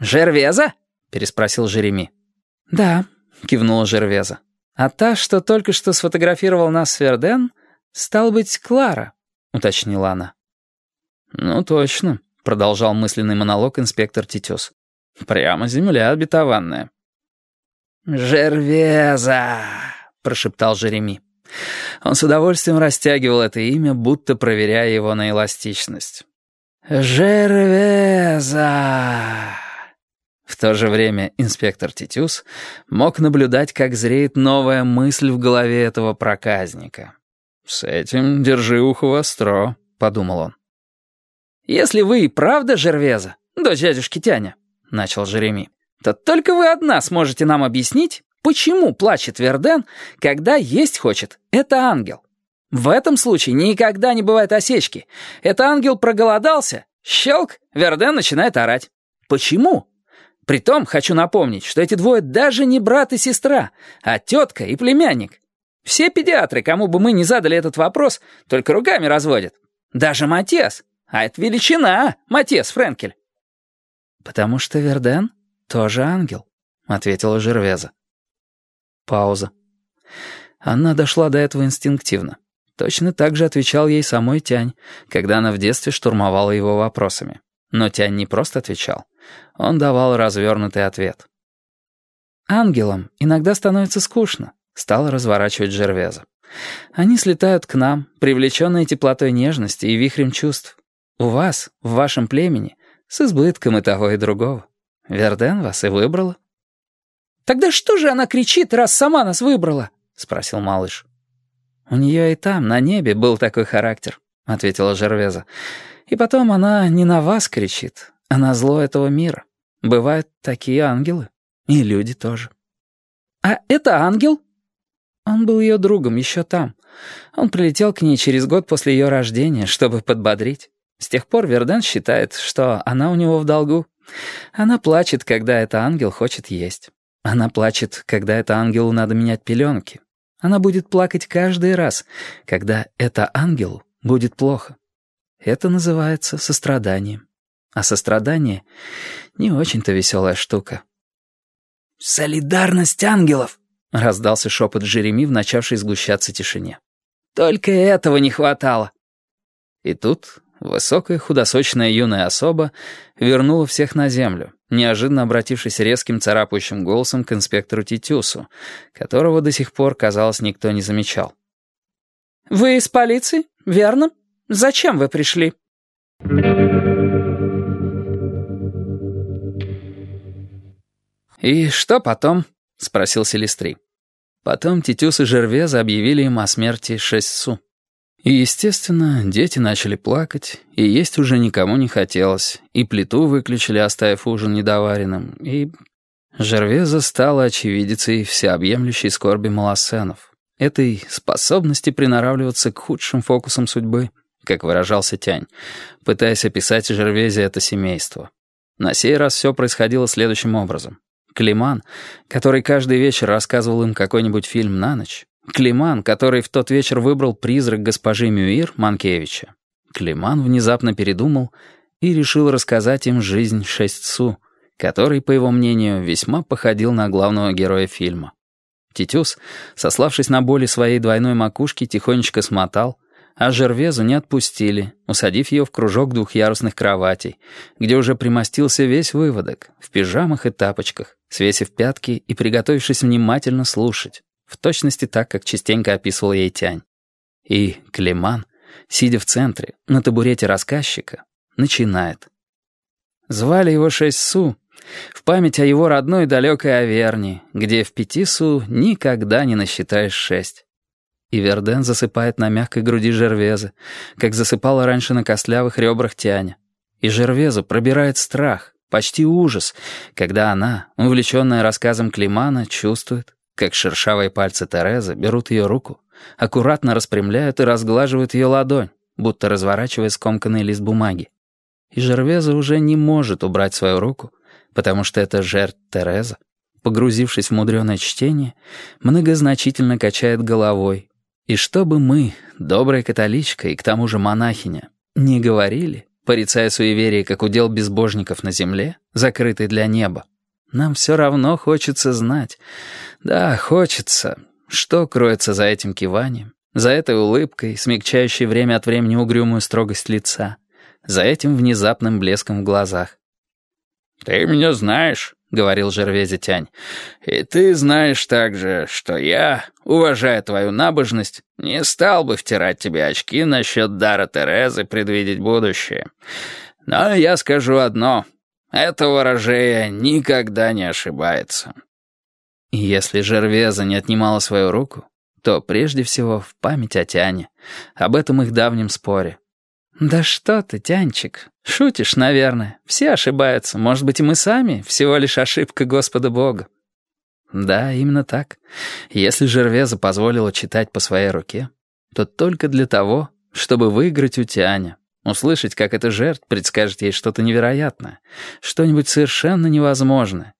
«Жервеза?» — переспросил Жереми. «Да», — кивнула Жервеза. «А та, что только что сфотографировал нас с Верден, стал быть, Клара», — уточнила она. «Ну, точно», — продолжал мысленный монолог инспектор Титюс. «Прямо земля обетованная». «Жервеза», — прошептал Жереми. Он с удовольствием растягивал это имя, будто проверяя его на эластичность. «Жервеза!» В то же время инспектор Титюс мог наблюдать, как зреет новая мысль в голове этого проказника. «С этим держи ухо востро», — подумал он. «Если вы и правда Жервеза, дочь дядюшки Тяня», — начал Жереми, «то только вы одна сможете нам объяснить, почему плачет Верден, когда есть хочет. Это ангел. В этом случае никогда не бывает осечки. Это ангел проголодался, щелк, Верден начинает орать. Почему? Притом, хочу напомнить, что эти двое даже не брат и сестра, а тетка и племянник. Все педиатры, кому бы мы ни задали этот вопрос, только руками разводят. Даже Матес. А это величина, Матес Френкель. «Потому что Верден тоже ангел», — ответила Жервеза. Пауза. Она дошла до этого инстинктивно. Точно так же отвечал ей самой Тянь, когда она в детстве штурмовала его вопросами. Но Тянь не просто отвечал. Он давал развернутый ответ. «Ангелам иногда становится скучно», — стала разворачивать Жервеза. «Они слетают к нам, привлеченные теплотой нежности и вихрем чувств. У вас, в вашем племени, с избытком и того, и другого. Верден вас и выбрала». «Тогда что же она кричит, раз сама нас выбрала?» — спросил малыш. «У нее и там, на небе, был такой характер», — ответила Жервеза. «И потом она не на вас кричит, а на зло этого мира. Бывают такие ангелы. И люди тоже. «А это ангел?» Он был ее другом еще там. Он прилетел к ней через год после ее рождения, чтобы подбодрить. С тех пор Верден считает, что она у него в долгу. Она плачет, когда это ангел хочет есть. Она плачет, когда это ангелу надо менять пеленки. Она будет плакать каждый раз, когда это ангелу будет плохо. Это называется состраданием. А сострадание — не очень-то веселая штука. «Солидарность ангелов!» — раздался шепот Джереми в начавшей сгущаться тишине. «Только этого не хватало!» И тут высокая худосочная юная особа вернула всех на землю, неожиданно обратившись резким царапающим голосом к инспектору Титюсу, которого до сих пор, казалось, никто не замечал. «Вы из полиции? Верно? Зачем вы пришли?» «И что потом?» — спросил Селестри. Потом Титюс и Жервеза объявили им о смерти Шессу. И, естественно, дети начали плакать, и есть уже никому не хотелось, и плиту выключили, оставив ужин недоваренным, и... Жервеза стала очевидицей всеобъемлющей скорби малосенов, этой способности приноравливаться к худшим фокусам судьбы, как выражался Тянь, пытаясь описать Жервезе это семейство. На сей раз все происходило следующим образом. Климан, который каждый вечер рассказывал им какой-нибудь фильм на ночь. Климан, который в тот вечер выбрал призрак госпожи Мюир Манкевича. Климан внезапно передумал и решил рассказать им жизнь Шестцу, который, по его мнению, весьма походил на главного героя фильма. Титюс, сославшись на боли своей двойной макушки, тихонечко смотал, а Жервезу не отпустили, усадив ее в кружок двухъярусных кроватей, где уже примостился весь выводок, в пижамах и тапочках, свесив пятки и приготовившись внимательно слушать, в точности так, как частенько описывал ей Тянь. И Клеман, сидя в центре, на табурете рассказчика, начинает. Звали его Шесть Су, в память о его родной далекой Аверне, где в пяти Су никогда не насчитаешь шесть. И Верден засыпает на мягкой груди Жервезы, как засыпала раньше на костлявых ребрах Тяня. И Жервезу пробирает страх, почти ужас, когда она, увлеченная рассказом Климана, чувствует, как шершавые пальцы Терезы берут ее руку, аккуратно распрямляют и разглаживают ее ладонь, будто разворачивая скомканный лист бумаги. И Жервеза уже не может убрать свою руку, потому что это жертв Тереза, погрузившись в мудреное чтение, многозначительно качает головой. И чтобы мы, добрая католичка и к тому же монахиня, не говорили, порицая суеверие, как удел безбожников на земле, закрытый для неба, нам все равно хочется знать. Да, хочется, что кроется за этим киванием, за этой улыбкой, смягчающей время от времени угрюмую строгость лица, за этим внезапным блеском в глазах. «Ты меня знаешь», — говорил Жервези Тянь, «и ты знаешь также, что я, уважая твою набожность, не стал бы втирать тебе очки насчет дара Терезы предвидеть будущее. Но я скажу одно — эта ворожея никогда не ошибается». И если Жервеза не отнимала свою руку, то прежде всего в память о Тяне, об этом их давнем споре. «Да что ты, Тянчик, шутишь, наверное. Все ошибаются, может быть, и мы сами, всего лишь ошибка Господа Бога». Да, именно так. Если Жервеза позволила читать по своей руке, то только для того, чтобы выиграть у Тяня, Услышать, как эта жертва предскажет ей что-то невероятное, что-нибудь совершенно невозможное,